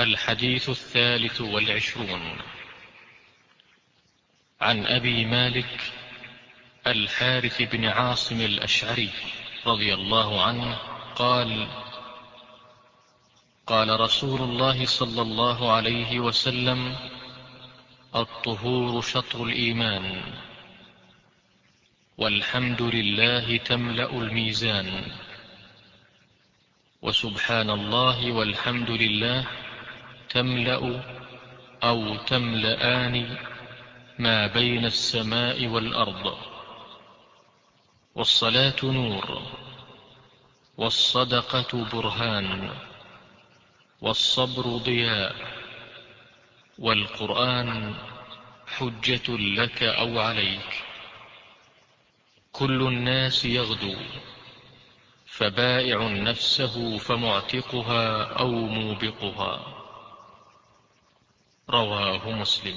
الحديث الثالث والعشرون. عن أبي مالك الحارث بن عاصم الأشعري رضي الله عنه قال قال رسول الله صلى الله عليه وسلم الطهور شطر الإيمان والحمد لله تملأ الميزان. وسبحان الله والحمد لله تملأ أو تملآن ما بين السماء والأرض. والصلاة نور والصدقة برهان والصبر ضياء والقرآن حجة لك أو عليك. كل الناس يغدو فبائع نفسه فمعتقها أو موبقها. رواه مسلم.